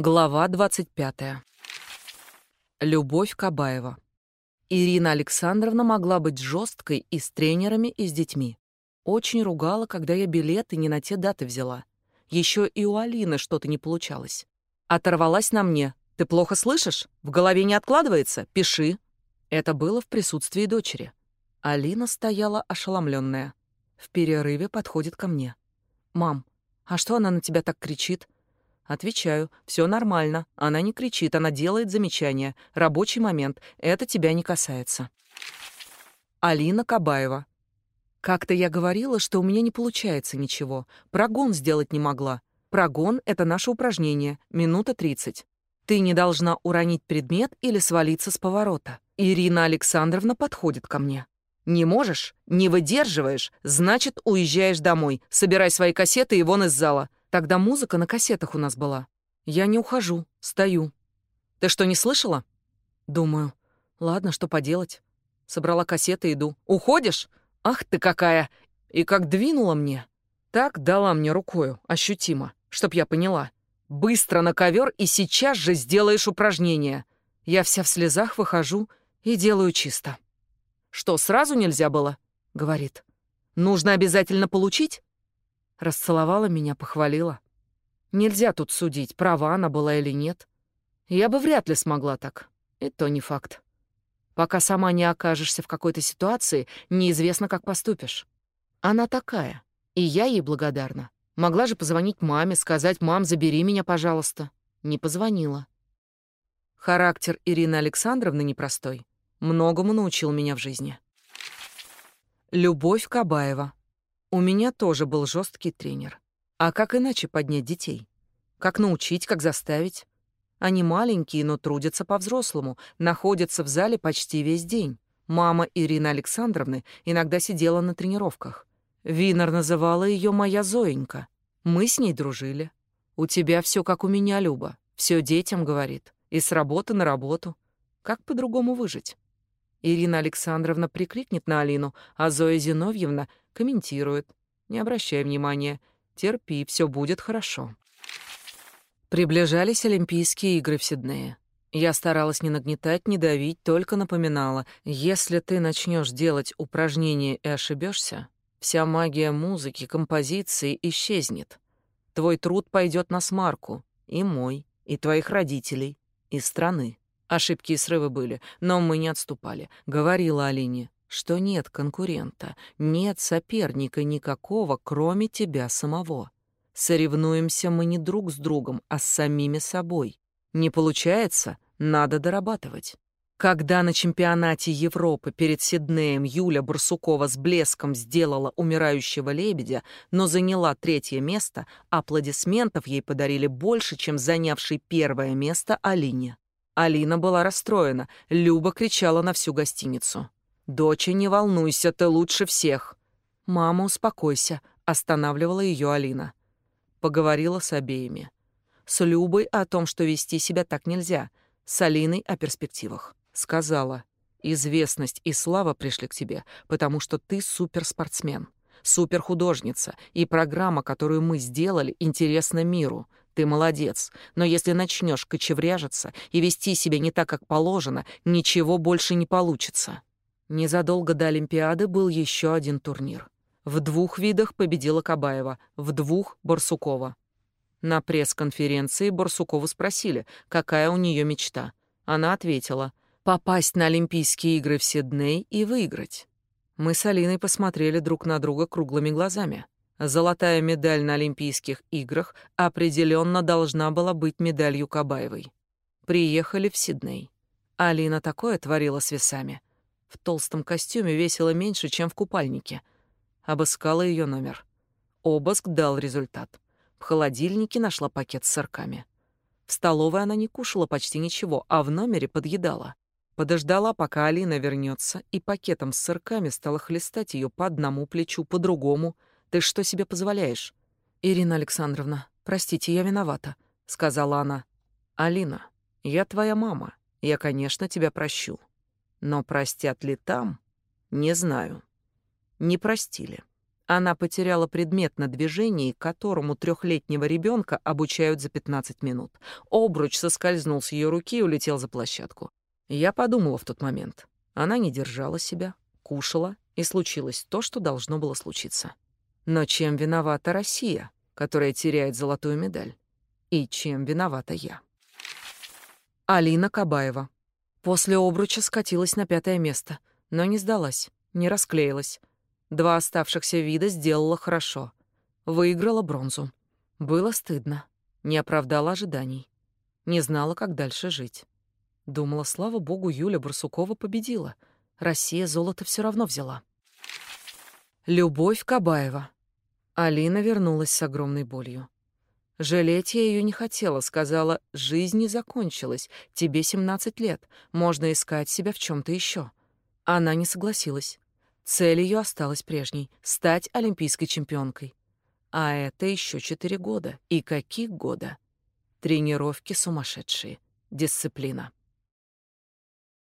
Глава 25. Любовь Кабаева. Ирина Александровна могла быть жесткой и с тренерами, и с детьми. Очень ругала, когда я билеты не на те даты взяла. Еще и у Алины что-то не получалось. Оторвалась на мне. «Ты плохо слышишь? В голове не откладывается? Пиши». Это было в присутствии дочери. Алина стояла ошеломленная. В перерыве подходит ко мне. «Мам, а что она на тебя так кричит?» Отвечаю, все нормально. Она не кричит, она делает замечания. Рабочий момент. Это тебя не касается. Алина Кабаева. Как-то я говорила, что у меня не получается ничего. Прогон сделать не могла. Прогон — это наше упражнение. Минута тридцать. Ты не должна уронить предмет или свалиться с поворота. Ирина Александровна подходит ко мне. Не можешь? Не выдерживаешь? Значит, уезжаешь домой. Собирай свои кассеты и вон из зала. Тогда музыка на кассетах у нас была. Я не ухожу, стою. Ты что, не слышала? Думаю. Ладно, что поделать. Собрала кассеты, иду. Уходишь? Ах ты какая! И как двинула мне. Так дала мне рукою, ощутимо, чтоб я поняла. Быстро на ковер и сейчас же сделаешь упражнение. Я вся в слезах выхожу и делаю чисто. Что, сразу нельзя было? Говорит. Нужно обязательно получить? Расцеловала меня, похвалила. Нельзя тут судить, права она была или нет. Я бы вряд ли смогла так. И то не факт. Пока сама не окажешься в какой-то ситуации, неизвестно, как поступишь. Она такая, и я ей благодарна. Могла же позвонить маме, сказать, «Мам, забери меня, пожалуйста». Не позвонила. Характер Ирины Александровны непростой. Многому научил меня в жизни. Любовь Кабаева. У меня тоже был жесткий тренер. А как иначе поднять детей? Как научить, как заставить? Они маленькие, но трудятся по-взрослому, находятся в зале почти весь день. Мама Ирины Александровны иногда сидела на тренировках. Винер называла ее «моя Зоенька». Мы с ней дружили. «У тебя все как у меня, Люба. Все детям, — говорит. И с работы на работу. Как по-другому выжить?» Ирина Александровна прикрикнет на Алину, а Зоя Зиновьевна комментирует. Не обращай внимания. Терпи, все будет хорошо. Приближались Олимпийские игры в Сиднее. Я старалась не нагнетать, не давить, только напоминала, если ты начнешь делать упражнения и ошибешься, вся магия музыки, композиции исчезнет. Твой труд пойдет на смарку, и мой, и твоих родителей, и страны. Ошибки и срывы были, но мы не отступали. Говорила Алине, что нет конкурента, нет соперника никакого, кроме тебя самого. Соревнуемся мы не друг с другом, а с самими собой. Не получается, надо дорабатывать. Когда на чемпионате Европы перед Сиднеем Юля Барсукова с блеском сделала умирающего лебедя, но заняла третье место, аплодисментов ей подарили больше, чем занявший первое место Алине. Алина была расстроена, Люба кричала на всю гостиницу. «Доча, не волнуйся, ты лучше всех». «Мама, успокойся», — останавливала ее Алина. Поговорила с обеими. С Любой о том, что вести себя так нельзя, с Алиной о перспективах. Сказала, известность и слава пришли к тебе, потому что ты суперспортсмен, суперхудожница, и программа, которую мы сделали, интересна миру. Ты молодец, но если начнешь кочевряжиться и вести себя не так, как положено, ничего больше не получится. Незадолго до Олимпиады был еще один турнир. В двух видах победила Кабаева, в двух — Барсукова. На пресс-конференции Барсукову спросили, какая у нее мечта. Она ответила — попасть на Олимпийские игры в Сидней и выиграть. Мы с Алиной посмотрели друг на друга круглыми глазами. Золотая медаль на Олимпийских играх определенно должна была быть медалью Кабаевой. Приехали в Сидней. Алина такое творила с весами — в толстом костюме весила меньше, чем в купальнике. Обыскала ее номер. Обыск дал результат. В холодильнике нашла пакет с сырками. В столовой она не кушала почти ничего, а в номере подъедала. Подождала, пока Алина вернется, и пакетом с сырками стала хлестать ее по одному плечу, по другому. «Ты что себе позволяешь?» «Ирина Александровна, простите, я виновата», — сказала она. «Алина, я твоя мама. Я, конечно, тебя прощу. Но простят ли там, не знаю. Не простили. Она потеряла предмет на движении, которому трехлетнего ребенка обучают за 15 минут. Обруч соскользнул с ее руки и улетел за площадку. Я подумала в тот момент. Она не держала себя, кушала, и случилось то, что должно было случиться. Но чем виновата Россия, которая теряет золотую медаль? И чем виновата я? Алина Кабаева. После обруча скатилась на пятое место, но не сдалась, не расклеилась. Два оставшихся вида сделала хорошо. Выиграла бронзу. Было стыдно. Не оправдала ожиданий. Не знала, как дальше жить. Думала, слава богу, Юля Барсукова победила. Россия золото все равно взяла. Любовь Кабаева. Алина вернулась с огромной болью. Жалеть я ее не хотела, сказала, жизнь не закончилась, тебе 17 лет, можно искать себя в чем то еще. Она не согласилась. Цель ее осталась прежней — стать олимпийской чемпионкой. А это еще четыре года. И каких года? Тренировки сумасшедшие. Дисциплина.